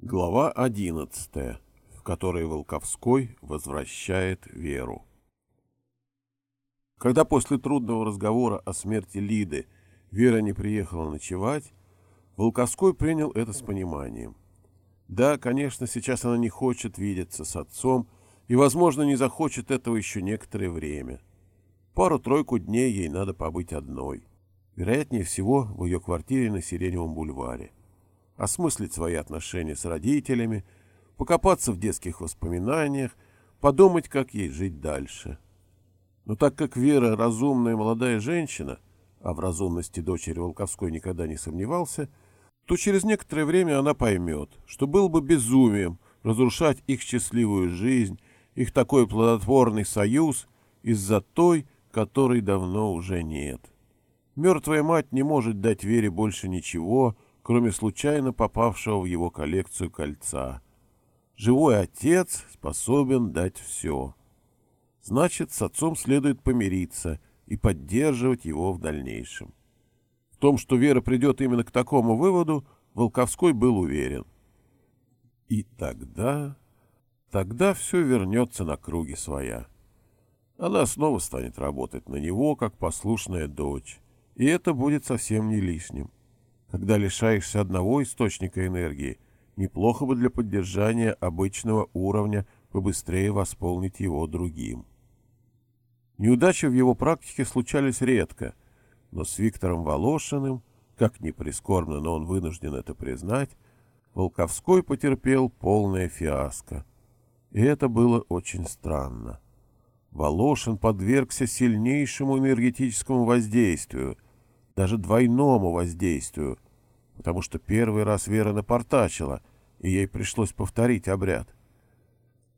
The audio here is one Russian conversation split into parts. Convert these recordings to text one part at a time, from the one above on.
Глава одиннадцатая, в которой Волковской возвращает Веру. Когда после трудного разговора о смерти Лиды Вера не приехала ночевать, Волковской принял это с пониманием. Да, конечно, сейчас она не хочет видеться с отцом и, возможно, не захочет этого еще некоторое время. Пару-тройку дней ей надо побыть одной. Вероятнее всего, в ее квартире на Сиреневом бульваре осмыслить свои отношения с родителями, покопаться в детских воспоминаниях, подумать, как ей жить дальше. Но так как Вера разумная молодая женщина, а в разумности дочери Волковской никогда не сомневался, то через некоторое время она поймет, что было бы безумием разрушать их счастливую жизнь, их такой плодотворный союз из-за той, которой давно уже нет. Мертвая мать не может дать Вере больше ничего, кроме случайно попавшего в его коллекцию кольца. Живой отец способен дать все. Значит, с отцом следует помириться и поддерживать его в дальнейшем. В том, что Вера придет именно к такому выводу, Волковской был уверен. И тогда... Тогда все вернется на круги своя. Она снова станет работать на него, как послушная дочь, и это будет совсем не лишним. Когда лишаешься одного источника энергии, неплохо бы для поддержания обычного уровня побыстрее восполнить его другим. Неудачи в его практике случались редко, но с Виктором Волошиным, как ни прискорбно, но он вынужден это признать, Волковской потерпел полное фиаско. И это было очень странно. Волошин подвергся сильнейшему энергетическому воздействию – даже двойному воздействию, потому что первый раз Вера напортачила, и ей пришлось повторить обряд.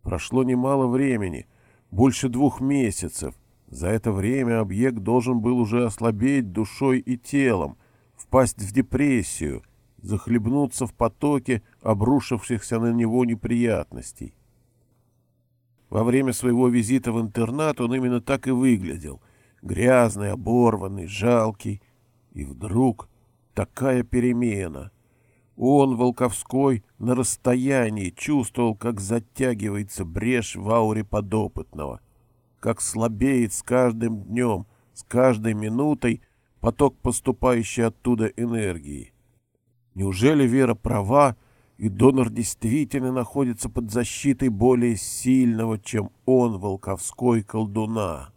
Прошло немало времени, больше двух месяцев. За это время объект должен был уже ослабеть душой и телом, впасть в депрессию, захлебнуться в потоке обрушившихся на него неприятностей. Во время своего визита в интернат он именно так и выглядел. Грязный, оборванный, жалкий, и вдруг такая перемена. Он, Волковской, на расстоянии чувствовал, как затягивается брешь в ауре подопытного, как слабеет с каждым днем, с каждой минутой поток поступающей оттуда энергии. Неужели Вера права, и донор действительно находится под защитой более сильного, чем он, Волковской, колдуна?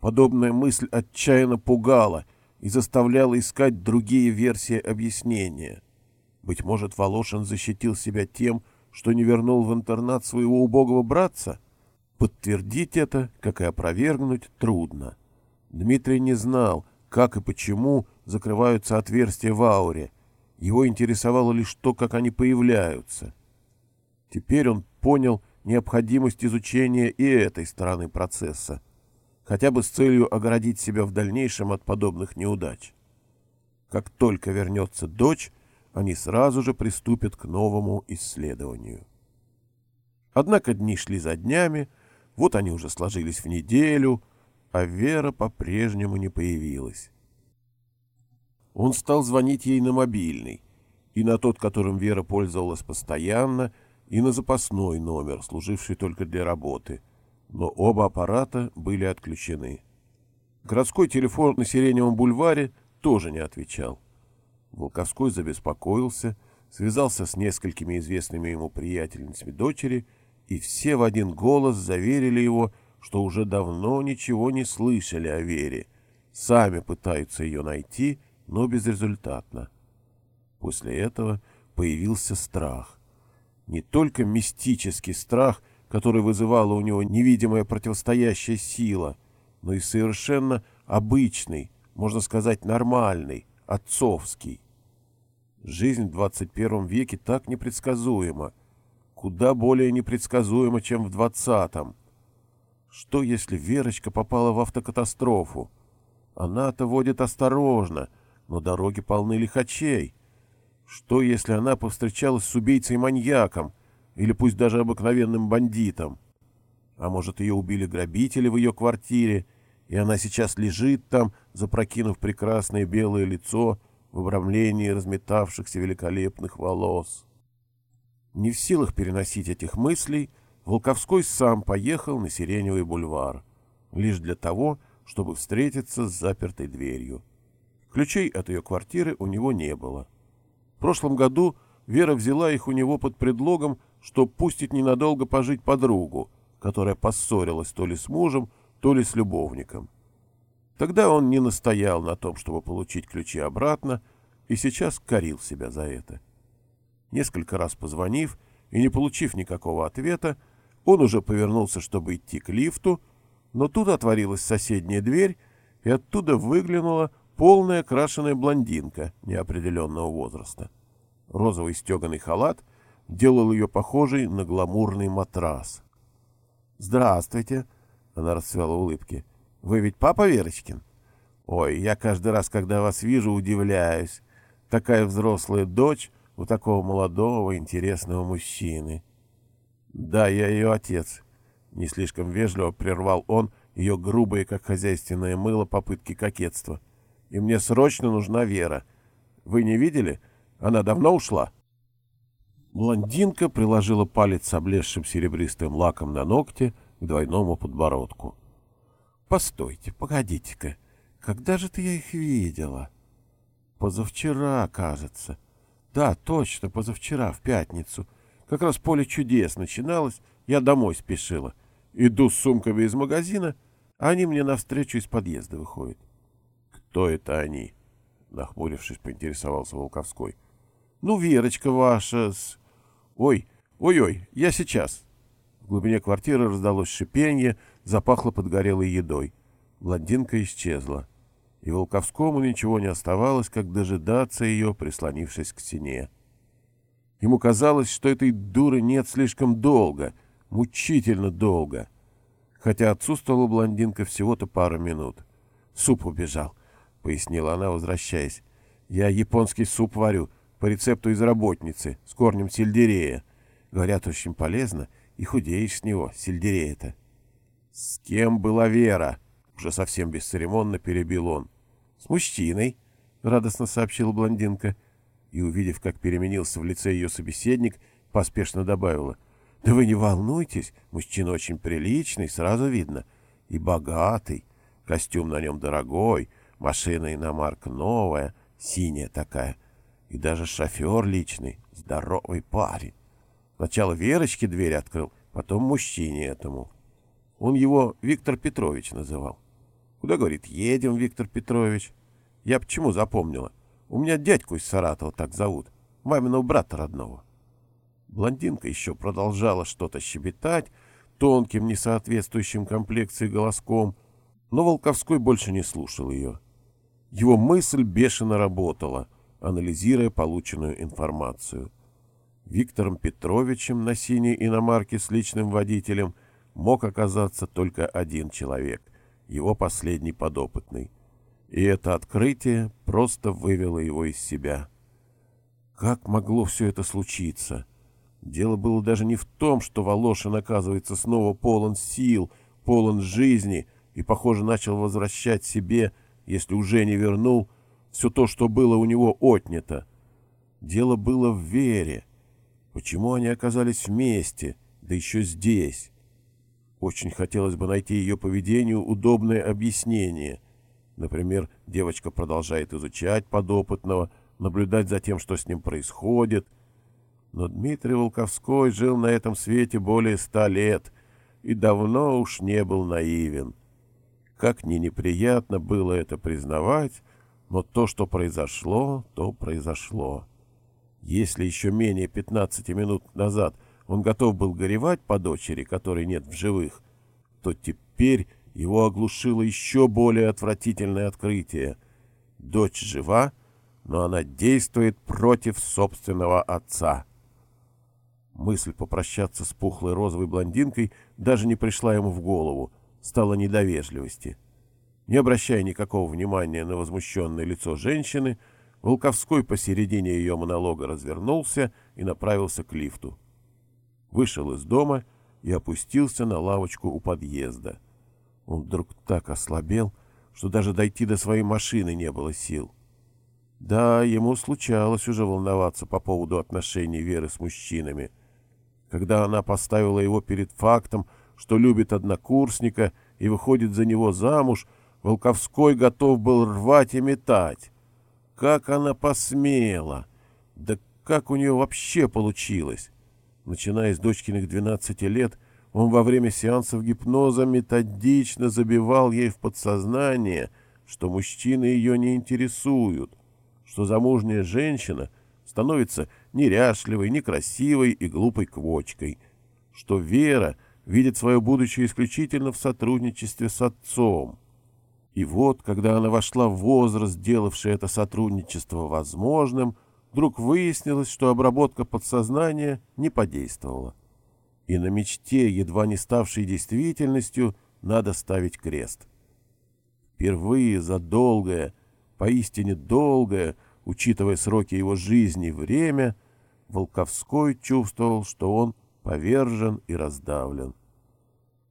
Подобная мысль отчаянно пугала и заставляла искать другие версии объяснения. Быть может, Волошин защитил себя тем, что не вернул в интернат своего убогого братца? Подтвердить это, как и опровергнуть, трудно. Дмитрий не знал, как и почему закрываются отверстия в ауре. Его интересовало лишь то, как они появляются. Теперь он понял необходимость изучения и этой стороны процесса хотя бы с целью оградить себя в дальнейшем от подобных неудач. Как только вернется дочь, они сразу же приступят к новому исследованию. Однако дни шли за днями, вот они уже сложились в неделю, а Вера по-прежнему не появилась. Он стал звонить ей на мобильный, и на тот, которым Вера пользовалась постоянно, и на запасной номер, служивший только для работы — но оба аппарата были отключены. Городской телефон на Сиреневом бульваре тоже не отвечал. Волковской забеспокоился, связался с несколькими известными ему приятельницами дочери, и все в один голос заверили его, что уже давно ничего не слышали о Вере, сами пытаются ее найти, но безрезультатно. После этого появился страх. Не только мистический страх, который вызывала у него невидимая противостоящая сила, но и совершенно обычный, можно сказать, нормальный, отцовский. Жизнь в 21 веке так непредсказуема, куда более непредсказуема, чем в 20-м. Что, если Верочка попала в автокатастрофу? Она-то водит осторожно, но дороги полны лихачей. Что, если она повстречалась с убийцей-маньяком, или пусть даже обыкновенным бандитом. А может, ее убили грабители в ее квартире, и она сейчас лежит там, запрокинув прекрасное белое лицо, в обрамлении разметавшихся великолепных волос. Не в силах переносить этих мыслей, Волковской сам поехал на Сиреневый бульвар, лишь для того, чтобы встретиться с запертой дверью. Ключей от ее квартиры у него не было. В прошлом году Вера взяла их у него под предлогом, что пустит ненадолго пожить подругу, которая поссорилась то ли с мужем, то ли с любовником. Тогда он не настоял на том, чтобы получить ключи обратно, и сейчас корил себя за это. Несколько раз позвонив и не получив никакого ответа, он уже повернулся, чтобы идти к лифту, но тут отворилась соседняя дверь, и оттуда выглянула полная крашеная блондинка неопределенного возраста. Розовый стеганый халат делал ее похожей на гламурный матрас. «Здравствуйте!» — она расцвела улыбки. Вы ведь папа Верочкин? Ой, я каждый раз, когда вас вижу, удивляюсь. Такая взрослая дочь у такого молодого, интересного мужчины. Да, я ее отец. Не слишком вежливо прервал он ее грубые, как хозяйственное мыло, попытки кокетства. И мне срочно нужна Вера. Вы не видели? Она давно ушла? Блондинка приложила палец с облезшим серебристым лаком на ногте к двойному подбородку. Постойте, погодите-ка. Когда же ты я их видела? Позавчера, кажется. Да, точно, позавчера, в пятницу. Как раз поле чудес начиналось, я домой спешила. Иду с сумками из магазина, а они мне навстречу из подъезда выходят. Кто это они? Нахмурившись, поинтересовался Волковской. Ну, Верочка ваша с... Ой, ой-ой, я сейчас. В глубине квартиры раздалось шипенье, запахло подгорелой едой. Блондинка исчезла. И Волковскому ничего не оставалось, как дожидаться ее, прислонившись к стене. Ему казалось, что этой дуры нет слишком долго, мучительно долго. Хотя отсутствовала блондинка всего-то пару минут. «Суп убежал», — пояснила она, возвращаясь. «Я японский суп варю по рецепту из работницы с корнем сельдерея. Говорят, очень полезно, и худеешь с него, сельдерея-то». «С кем была Вера?» — уже совсем бесцеремонно перебил он. «С мужчиной», — радостно сообщила блондинка. И, увидев, как переменился в лице ее собеседник, поспешно добавила. «Да вы не волнуйтесь, мужчина очень приличный, сразу видно. И богатый. Костюм на нем дорогой, машина иномарка новая, синяя такая. И даже шофер личный, здоровый парень. Сначала Верочке дверь открыл, потом мужчине этому». Он его Виктор Петрович называл. Куда, говорит, едем, Виктор Петрович? Я почему запомнила? У меня дядьку из Саратова так зовут, маминого брата родного. Блондинка еще продолжала что-то щебетать, тонким, несоответствующим комплекции голоском, но Волковской больше не слушал ее. Его мысль бешено работала, анализируя полученную информацию. Виктором Петровичем на синей иномарке с личным водителем – мог оказаться только один человек, его последний подопытный. И это открытие просто вывело его из себя. Как могло все это случиться? Дело было даже не в том, что Волошин, оказывается, снова полон сил, полон жизни и, похоже, начал возвращать себе, если уже не вернул, все то, что было у него отнято. Дело было в вере. Почему они оказались вместе, да еще здесь? Очень хотелось бы найти ее поведению удобное объяснение. Например, девочка продолжает изучать подопытного, наблюдать за тем, что с ним происходит. Но Дмитрий Волковской жил на этом свете более ста лет и давно уж не был наивен. Как ни неприятно было это признавать, но то, что произошло, то произошло. Если еще менее 15 минут назад – он готов был горевать по дочери, которой нет в живых, то теперь его оглушило еще более отвратительное открытие. Дочь жива, но она действует против собственного отца. Мысль попрощаться с пухлой розовой блондинкой даже не пришла ему в голову, стала недовежливости. Не обращая никакого внимания на возмущенное лицо женщины, Волковской посередине ее монолога развернулся и направился к лифту вышел из дома и опустился на лавочку у подъезда. Он вдруг так ослабел, что даже дойти до своей машины не было сил. Да, ему случалось уже волноваться по поводу отношений Веры с мужчинами. Когда она поставила его перед фактом, что любит однокурсника и выходит за него замуж, Волковской готов был рвать и метать. Как она посмела! Да как у нее вообще получилось? Начиная с дочкиных 12 лет, он во время сеансов гипноза методично забивал ей в подсознание, что мужчины ее не интересуют, что замужняя женщина становится неряшливой, некрасивой и глупой квочкой, что Вера видит свое будущее исключительно в сотрудничестве с отцом. И вот, когда она вошла в возраст, делавший это сотрудничество возможным, вдруг выяснилось, что обработка подсознания не подействовала. И на мечте, едва не ставшей действительностью, надо ставить крест. Впервые за долгое, поистине долгое, учитывая сроки его жизни, время, Волковской чувствовал, что он повержен и раздавлен.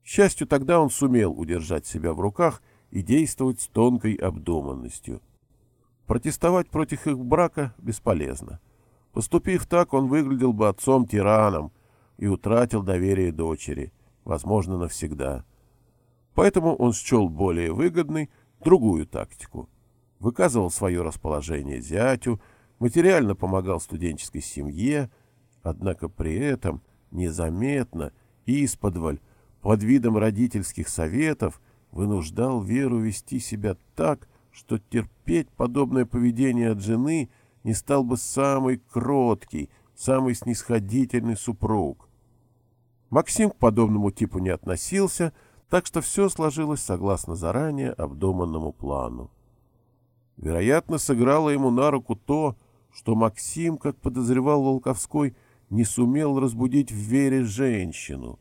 К счастью, тогда он сумел удержать себя в руках и действовать с тонкой обдуманностью. Протестовать против их брака бесполезно. Поступив так, он выглядел бы отцом-тираном и утратил доверие дочери, возможно, навсегда. Поэтому он счел более выгодной другую тактику. Выказывал свое расположение зятю, материально помогал студенческой семье, однако при этом незаметно, исподволь, под видом родительских советов вынуждал Веру вести себя так, что терпеть подобное поведение от жены не стал бы самый кроткий, самый снисходительный супруг. Максим к подобному типу не относился, так что все сложилось согласно заранее обдуманному плану. Вероятно, сыграло ему на руку то, что Максим, как подозревал Волковской, не сумел разбудить в Вере женщину.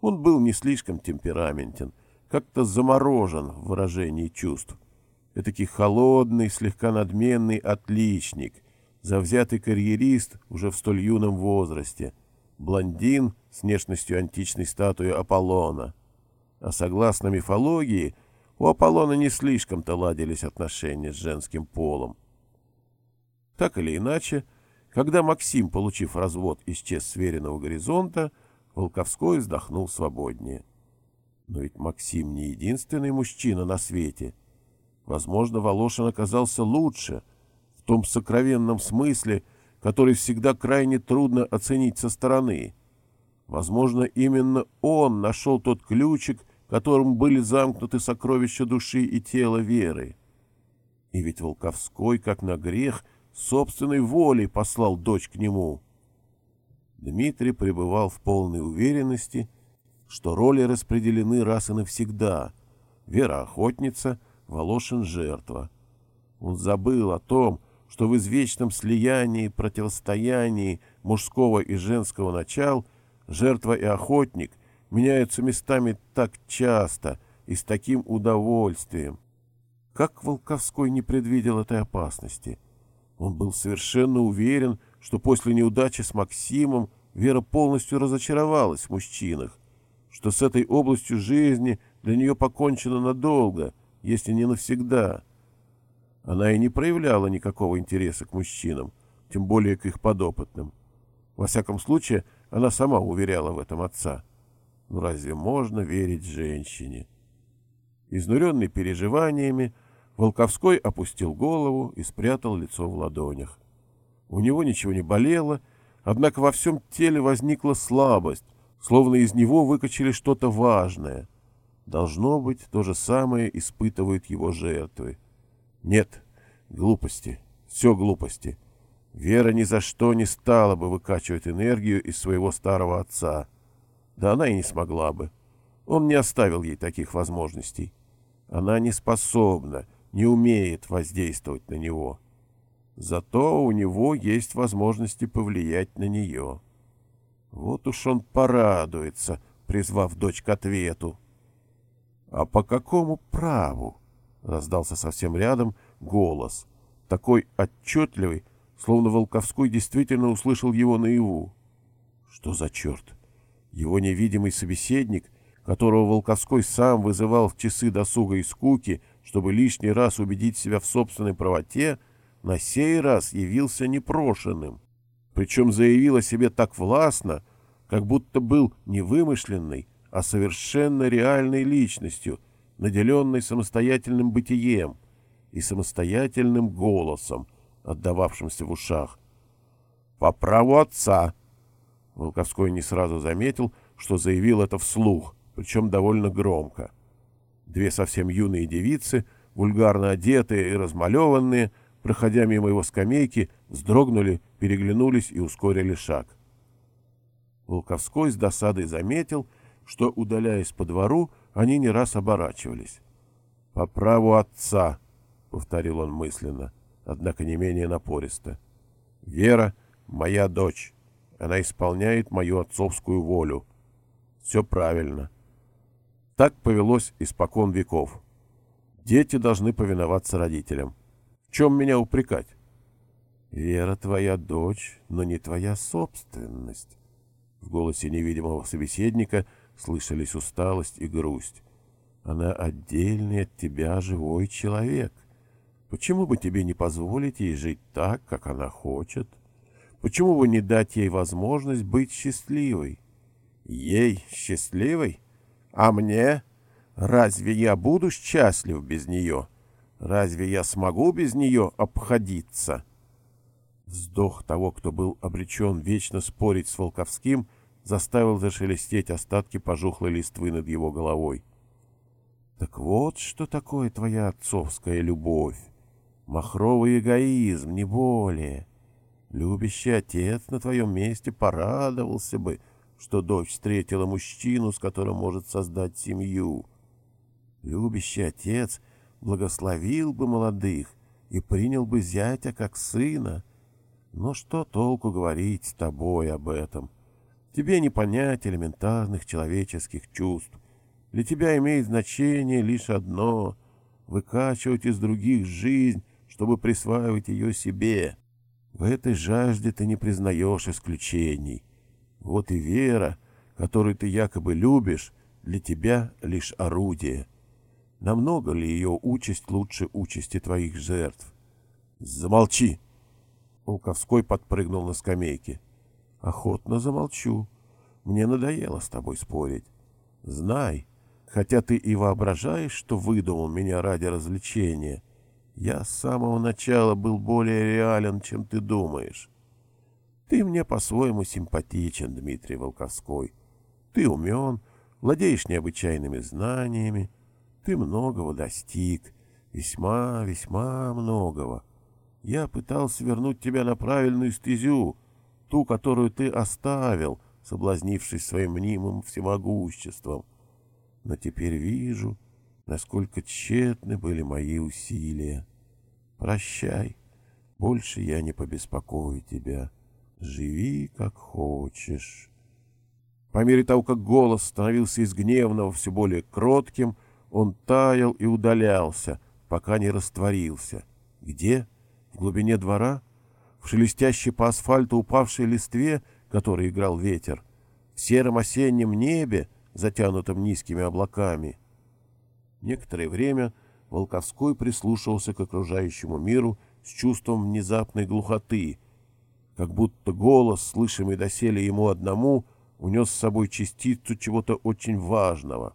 Он был не слишком темпераментен, как-то заморожен в выражении чувств. Этакий холодный, слегка надменный отличник, завзятый карьерист уже в столь юном возрасте, блондин с внешностью античной статуи Аполлона. А согласно мифологии, у Аполлона не слишком-то ладились отношения с женским полом. Так или иначе, когда Максим, получив развод, исчез с веренного горизонта, Волковской вздохнул свободнее. Но ведь Максим не единственный мужчина на свете. Возможно, Волошин оказался лучше, в том сокровенном смысле, который всегда крайне трудно оценить со стороны. Возможно, именно он нашел тот ключик, которым были замкнуты сокровища души и тела Веры. И ведь Волковской, как на грех, собственной волей послал дочь к нему. Дмитрий пребывал в полной уверенности, что роли распределены раз и навсегда. Вера — охотница, Волошин — жертва. Он забыл о том, что в извечном слиянии, противостоянии мужского и женского начал жертва и охотник меняются местами так часто и с таким удовольствием. Как Волковской не предвидел этой опасности? Он был совершенно уверен, что после неудачи с Максимом Вера полностью разочаровалась в мужчинах, что с этой областью жизни для нее покончено надолго, если не навсегда. Она и не проявляла никакого интереса к мужчинам, тем более к их подопытным. Во всяком случае, она сама уверяла в этом отца. Ну разве можно верить женщине? Изнуренный переживаниями, Волковской опустил голову и спрятал лицо в ладонях. У него ничего не болело, однако во всем теле возникла слабость, словно из него выкачали что-то важное. Должно быть, то же самое испытывают его жертвы. Нет, глупости, все глупости. Вера ни за что не стала бы выкачивать энергию из своего старого отца. Да она и не смогла бы. Он не оставил ей таких возможностей. Она не способна, не умеет воздействовать на него. Зато у него есть возможности повлиять на нее. Вот уж он порадуется, призвав дочь к ответу. — А по какому праву? — раздался совсем рядом голос, такой отчетливый, словно Волковской действительно услышал его наяву. Что за черт? Его невидимый собеседник, которого Волковской сам вызывал в часы досуга и скуки, чтобы лишний раз убедить себя в собственной правоте, на сей раз явился непрошенным. Причем заявил о себе так властно, как будто был не вымышленной, а совершенно реальной личностью, наделенной самостоятельным бытием и самостоятельным голосом, отдававшимся в ушах. «По праву отца!» Волковской не сразу заметил, что заявил это вслух, причем довольно громко. Две совсем юные девицы, вульгарно одетые и размалеванные, проходя мимо его скамейки, вздрогнули, переглянулись и ускорили шаг. Волковской с досадой заметил, что, удаляясь по двору, они не раз оборачивались. «По праву отца», — повторил он мысленно, однако не менее напористо. «Вера — моя дочь. Она исполняет мою отцовскую волю. Все правильно. Так повелось испокон веков. Дети должны повиноваться родителям. В чем меня упрекать? Вера твоя дочь, но не твоя собственность. В голосе невидимого собеседника слышались усталость и грусть. Она отдельный от тебя живой человек. Почему бы тебе не позволить ей жить так, как она хочет? Почему бы не дать ей возможность быть счастливой? Ей счастливой? А мне? Разве я буду счастлив без нее? Разве я смогу без нее обходиться? Вздох того, кто был обречен вечно спорить с Волковским, заставил зашелестеть остатки пожухлой листвы над его головой. Так вот, что такое твоя отцовская любовь. Махровый эгоизм, не более. Любящий отец на твоем месте порадовался бы, что дочь встретила мужчину, с которым может создать семью. Любящий отец благословил бы молодых и принял бы зятя как сына. Но что толку говорить с тобой об этом? Тебе не понять элементарных человеческих чувств. Для тебя имеет значение лишь одно — выкачивать из других жизнь, чтобы присваивать ее себе. В этой жажде ты не признаешь исключений. Вот и вера, которую ты якобы любишь, для тебя лишь орудие. Намного ли ее участь лучше участи твоих жертв? Замолчи! Волковской подпрыгнул на скамейке. Охотно замолчу. Мне надоело с тобой спорить. Знай, хотя ты и воображаешь, что выдумал меня ради развлечения, я с самого начала был более реален, чем ты думаешь. Ты мне по-своему симпатичен, Дмитрий Волковской. Ты умен, владеешь необычайными знаниями. Ты многого достиг, весьма, весьма многого. Я пытался вернуть тебя на правильную стезю, ту, которую ты оставил, соблазнившись своим мнимым всемогуществом. Но теперь вижу, насколько тщетны были мои усилия. Прощай, больше я не побеспокою тебя. Живи, как хочешь. По мере того, как голос становился из гневного все более кротким, он таял и удалялся, пока не растворился. Где? В глубине двора? В шелестящей по асфальту упавшей листве, которой играл ветер? В сером осеннем небе, затянутом низкими облаками? Некоторое время Волковской прислушивался к окружающему миру с чувством внезапной глухоты, как будто голос, слышимый доселе ему одному, унес с собой частицу чего-то очень важного.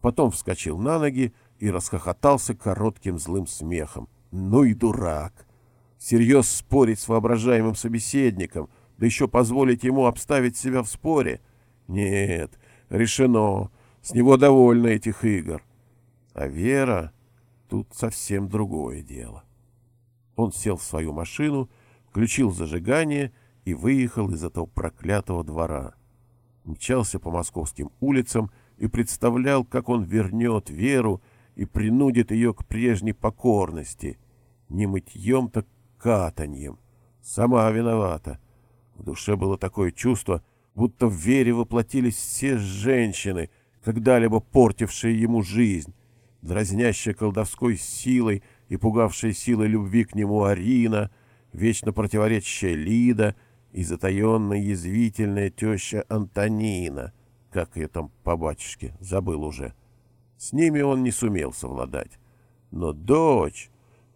Потом вскочил на ноги и расхохотался коротким злым смехом. Ну и дурак! Серьез спорить с воображаемым собеседником, да еще позволить ему обставить себя в споре? Нет, решено, с него довольно этих игр. А Вера тут совсем другое дело. Он сел в свою машину включил зажигание и выехал из этого проклятого двора. Мчался по московским улицам и представлял, как он вернет Веру и принудит ее к прежней покорности. Не мытьем, так катаньем. Сама виновата. В душе было такое чувство, будто в Вере воплотились все женщины, когда-либо портившие ему жизнь, дразнящая колдовской силой и пугавшая силой любви к нему Арина — вечно противоречащая Лида и затаенная язвительная теща Антонина, как ее там по батюшке, забыл уже. С ними он не сумел совладать. Но дочь,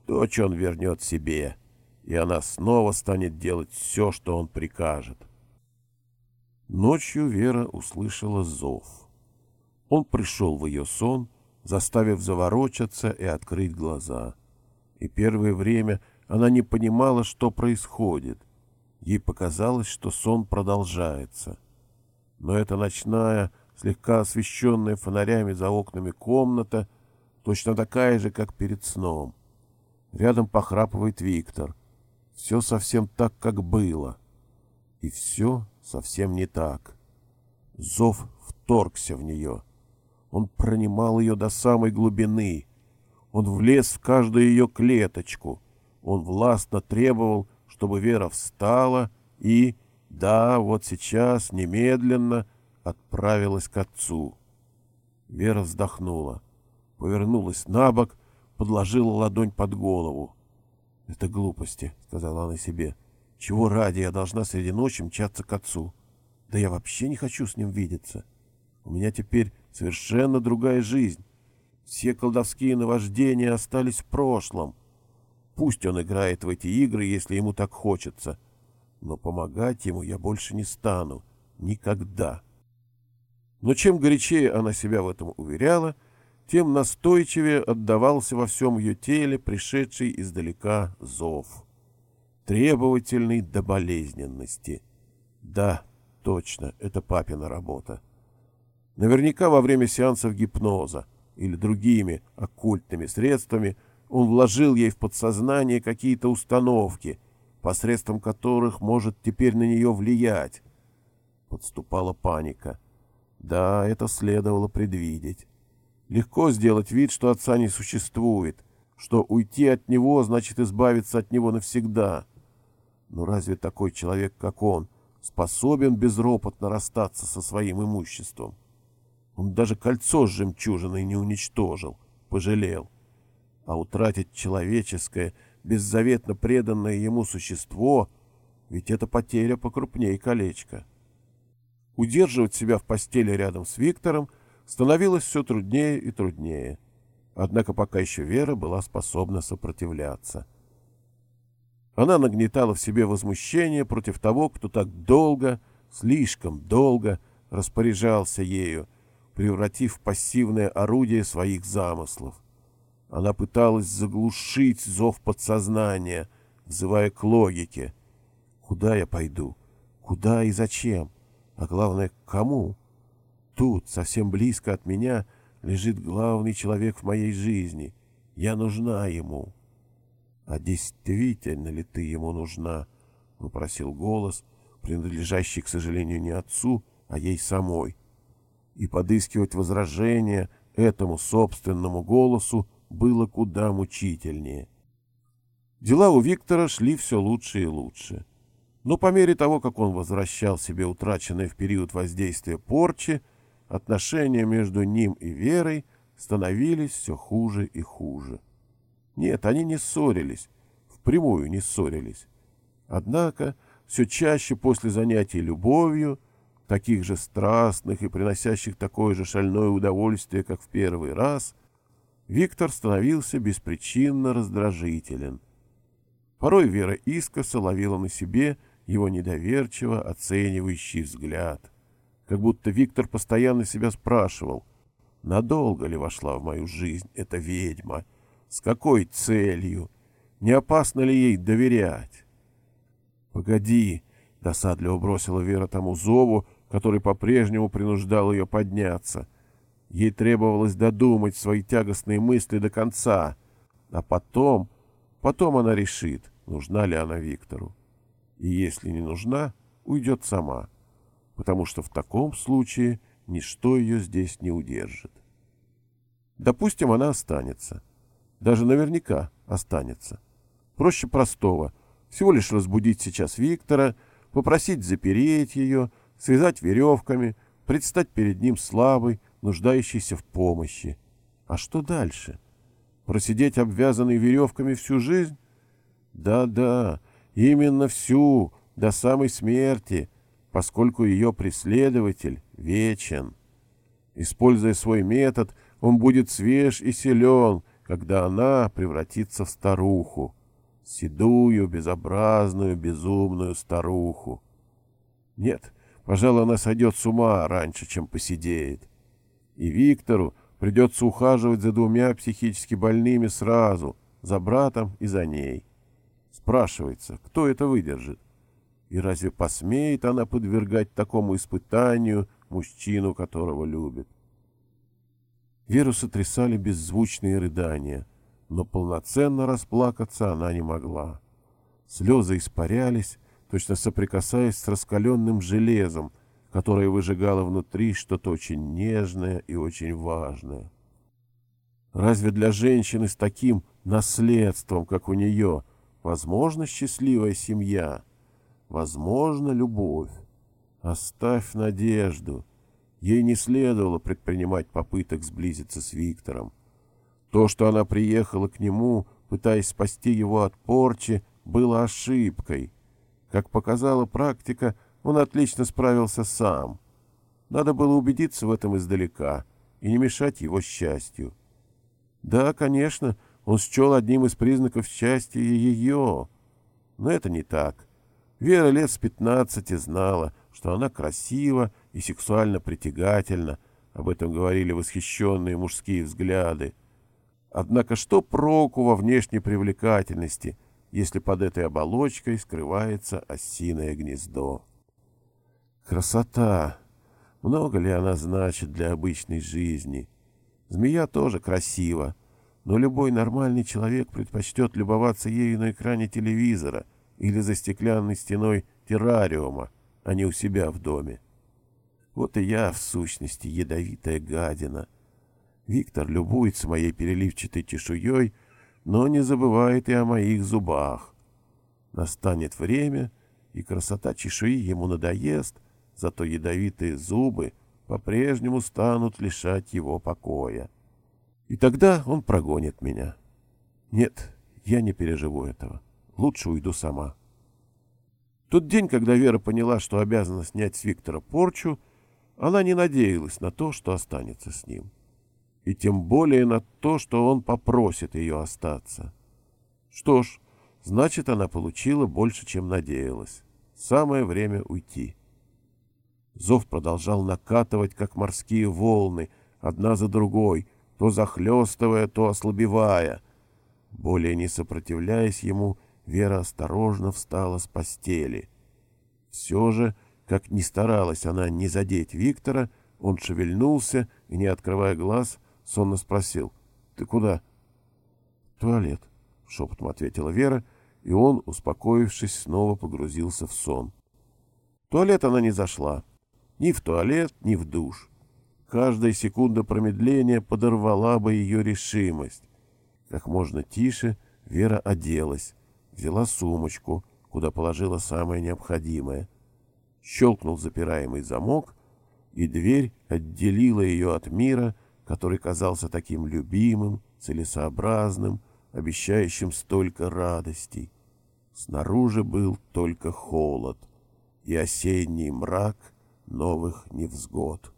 дочь он вернет себе. И она снова станет делать все, что он прикажет. Ночью Вера услышала зов. Он пришел в ее сон, заставив заворочаться и открыть глаза. И первое время она не понимала, что происходит. Ей показалось, что сон продолжается. Но эта ночная, слегка освещенная фонарями за окнами комната, точно такая же, как перед сном. Рядом похрапывает Виктор. Все совсем так, как было. И все совсем не так. Зов вторгся в нее. Он пронимал ее до самой глубины. Он влез в каждую ее клеточку. Он властно требовал, чтобы Вера встала и, да, вот сейчас, немедленно, отправилась к отцу. Вера вздохнула, повернулась на бок, подложила ладонь под голову. «Это глупости», — сказала она себе. «Чего ради я должна среди ночи мчаться к отцу? Да я вообще не хочу с ним видеться. У меня теперь совершенно другая жизнь. Все колдовские наваждения остались в прошлом. Пусть он играет в эти игры, если ему так хочется. Но помогать ему я больше не стану. Никогда». Но чем горячее она себя в этом уверяла, тем настойчивее отдавался во всем ее теле пришедший издалека зов. Требовательный до болезненности. Да, точно, это папина работа. Наверняка во время сеансов гипноза или другими оккультными средствами он вложил ей в подсознание какие-то установки, посредством которых может теперь на нее влиять. Подступала паника. Да, это следовало предвидеть. Легко сделать вид, что отца не существует, что уйти от него значит избавиться от него навсегда. Но разве такой человек, как он, способен безропотно расстаться со своим имуществом? Он даже кольцо с жемчужиной не уничтожил, пожалел. А утратить человеческое, беззаветно преданное ему существо, ведь это потеря покрупнее колечка. Удерживать себя в постели рядом с Виктором становилось все труднее и труднее. Однако пока еще Вера была способна сопротивляться. Она нагнетала в себе возмущение против того, кто так долго, слишком долго распоряжался ею, превратив в пассивное орудие своих замыслов. Она пыталась заглушить зов подсознания, взывая к логике. «Куда я пойду? Куда и зачем?» А главное, кому? Тут, совсем близко от меня, лежит главный человек в моей жизни. Я нужна ему. — А действительно ли ты ему нужна? — вопросил голос, принадлежащий, к сожалению, не отцу, а ей самой. И подыскивать возражение этому собственному голосу было куда мучительнее. Дела у Виктора шли все лучше и лучше. — но по мере того, как он возвращал себе утраченное в период воздействия порчи, отношения между ним и Верой становились все хуже и хуже. Нет, они не ссорились, впрямую не ссорились. Однако все чаще после занятий любовью, таких же страстных и приносящих такое же шальное удовольствие, как в первый раз, Виктор становился беспричинно раздражителен. Порой Вера искоса ловила на себе его недоверчиво оценивающий взгляд. Как будто Виктор постоянно себя спрашивал, надолго ли вошла в мою жизнь эта ведьма, с какой целью, не опасно ли ей доверять. «Погоди!» — досадливо бросила Вера тому зову, который по-прежнему принуждал ее подняться. Ей требовалось додумать свои тягостные мысли до конца, а потом, потом она решит, нужна ли она Виктору и если не нужна, уйдет сама, потому что в таком случае ничто ее здесь не удержит. Допустим, она останется. Даже наверняка останется. Проще простого. Всего лишь разбудить сейчас Виктора, попросить запереть ее, связать веревками, предстать перед ним слабой, нуждающейся в помощи. А что дальше? Просидеть обвязанный веревками всю жизнь? Да-да, Именно всю, до самой смерти, поскольку ее преследователь вечен. Используя свой метод, он будет свеж и силен, когда она превратится в старуху. седую, безобразную, безумную старуху. Нет, пожалуй, она сойдет с ума раньше, чем посидеет. И Виктору придется ухаживать за двумя психически больными сразу, за братом и за ней. Спрашивается, кто это выдержит? И разве посмеет она подвергать такому испытанию мужчину, которого любит? Веру сотрясали беззвучные рыдания, но полноценно расплакаться она не могла. Слезы испарялись, точно соприкасаясь с раскаленным железом, которое выжигало внутри что-то очень нежное и очень важное. Разве для женщины с таким наследством, как у нее, возможна счастливая семья? Возможно, любовь? Оставь надежду. Ей не следовало предпринимать попыток сблизиться с Виктором. То, что она приехала к нему, пытаясь спасти его от порчи, было ошибкой. Как показала практика, он отлично справился сам. Надо было убедиться в этом издалека и не мешать его счастью. Да, конечно, он счел одним из признаков счастья ее. Но это не так. Вера лет с пятнадцати знала, что она красива и сексуально притягательна, об этом говорили восхищенные мужские взгляды. Однако что проку во внешней привлекательности, если под этой оболочкой скрывается осиное гнездо? Красота! Много ли она значит для обычной жизни? Змея тоже красива, но любой нормальный человек предпочтет любоваться ею на экране телевизора или за стеклянной стеной террариума, а не у себя в доме. Вот и я, в сущности, ядовитая гадина. Виктор любуется моей переливчатой чешуей, но не забывает и о моих зубах. Настанет время, и красота чешуи ему надоест, зато ядовитые зубы по-прежнему станут лишать его покоя. И тогда он прогонит меня. Нет, я не переживу этого. Лучше уйду сама. Тот день, когда Вера поняла, что обязана снять с Виктора порчу, она не надеялась на то, что останется с ним. И тем более на то, что он попросит ее остаться. Что ж, значит, она получила больше, чем надеялась. Самое время уйти. Зов продолжал накатывать, как морские волны, одна за другой, то захлестывая, то ослабевая. Более не сопротивляясь ему, Вера осторожно встала с постели. Все же, как ни старалась она не задеть Виктора, он шевельнулся и, не открывая глаз, сонно спросил. — Ты куда? — Туалет, — шепотом ответила Вера, и он, успокоившись, снова погрузился в сон. туалет она не зашла. Ни в туалет, ни в душ. Каждая секунда промедления подорвала бы ее решимость. Как можно тише Вера оделась, взяла сумочку, куда положила самое необходимое. Щелкнул запираемый замок, и дверь отделила ее от мира, который казался таким любимым, целесообразным, обещающим столько радостей. Снаружи был только холод и осенний мрак новых невзгод.